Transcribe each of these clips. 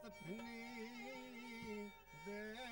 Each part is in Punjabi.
the penny there.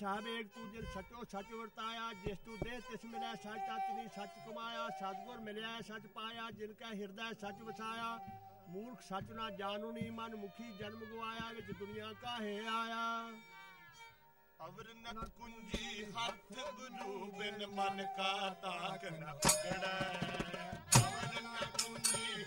ਸਾਹਿਬ ਏਕ ਤੂੰ ਸਚੋ ਸਚ ਵਰਤਾਇਆ, ਜਿਸ ਤੂੰ ਦੇ ਤਿਸ ਮਿਲਿਆ, ਸਚ ਤਤਨੀ ਸਚ ਕਮਾਇਆ, ਸਤਗੁਰ ਮਿਲਿਆ, ਸਚ ਪਾਇਆ, ਜਿਨ ਕਾ ਹਿਰਦੈ ਸਚ ਵਸਾਇਆ। ਮੂਰਖ ਸਚ ਨਾ ਜਾਣੁਨੀ ਮਨ ਮੁਖੀ ਜਨਮ ਗਵਾਇਆ, ਵਿੱਚ ਦੁਨੀਆ ਕਾਹੇ ਆਇਆ। ਅਵਰ ਨਤ ਕੁੰਜੀ ਹੱਥ ਗੁਰੂ ਬਿਨ ਮਨ ਕਾ ਤਾਕ ਨ ਪਕੜੈ। ਅਵਰ ਨਤ ਕੁੰਜੀ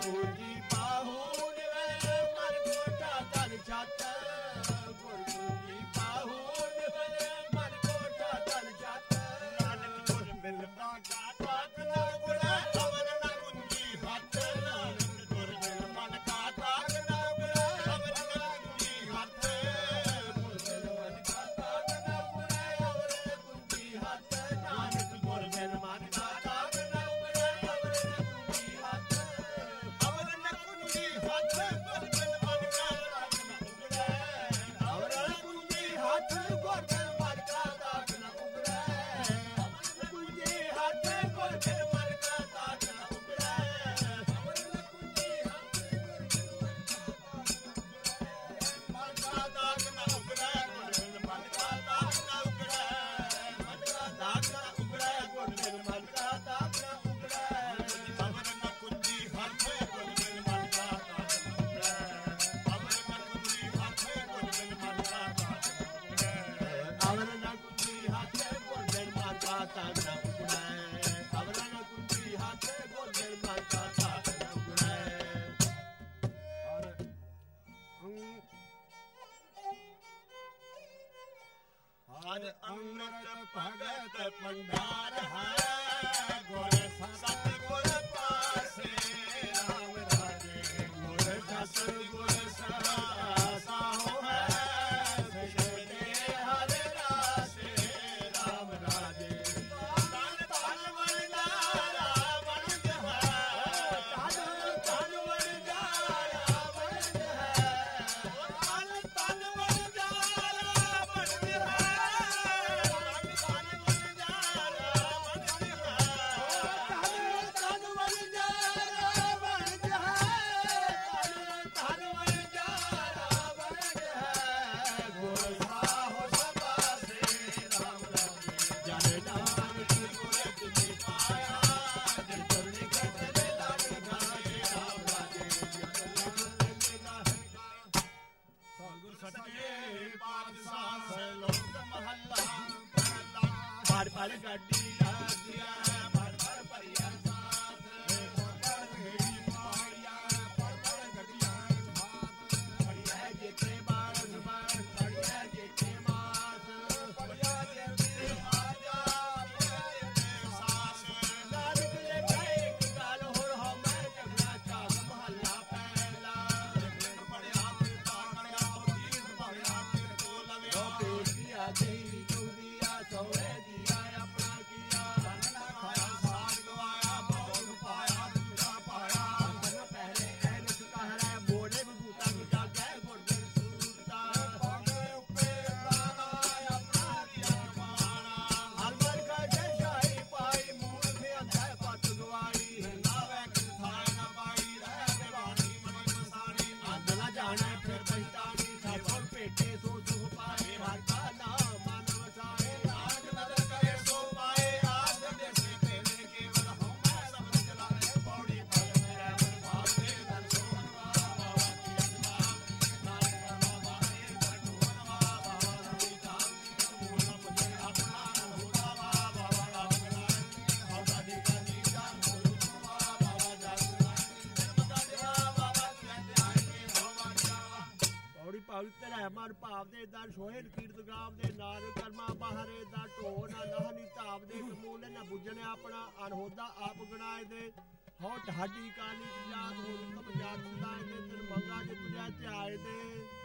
por One, two. ਭਗਤ ਭੰਡਾਰ ਹੈ ਗੁਰ ਸਦਾ हर गड्डी लादिया ਪਵਿੱਤ ਰਹਿਮਾਨ ਭਾਵ ਦੇ ਦਾ ਸੋਹਣ ਕੀਰਤਗਾਵ ਦੇ ਨਾਲ ਕਰਮਾ ਬਾਹਰੇ ਦਾ ਢੋ ਨਾ ਨਾਹਨੀ ਧਾਵ ਦੇ ਕਮੂਲ, ਨਾ ਬੁੱਝਣ ਆਪਣਾ ਅਨਹੋਦਾ ਆਪ ਗਣਾਏ ਦੇ। ਹੋਟ ਹੱਡੀ ਕਾਲੀ ਜਾਤ ਹੋ ਰੁਕਮ ਜਾਤ ਸੁਦਾਏ ਦੇ, ਤਨ ਮੰਗਾ ਜੇ ਤੁਝੇ ਦੇ।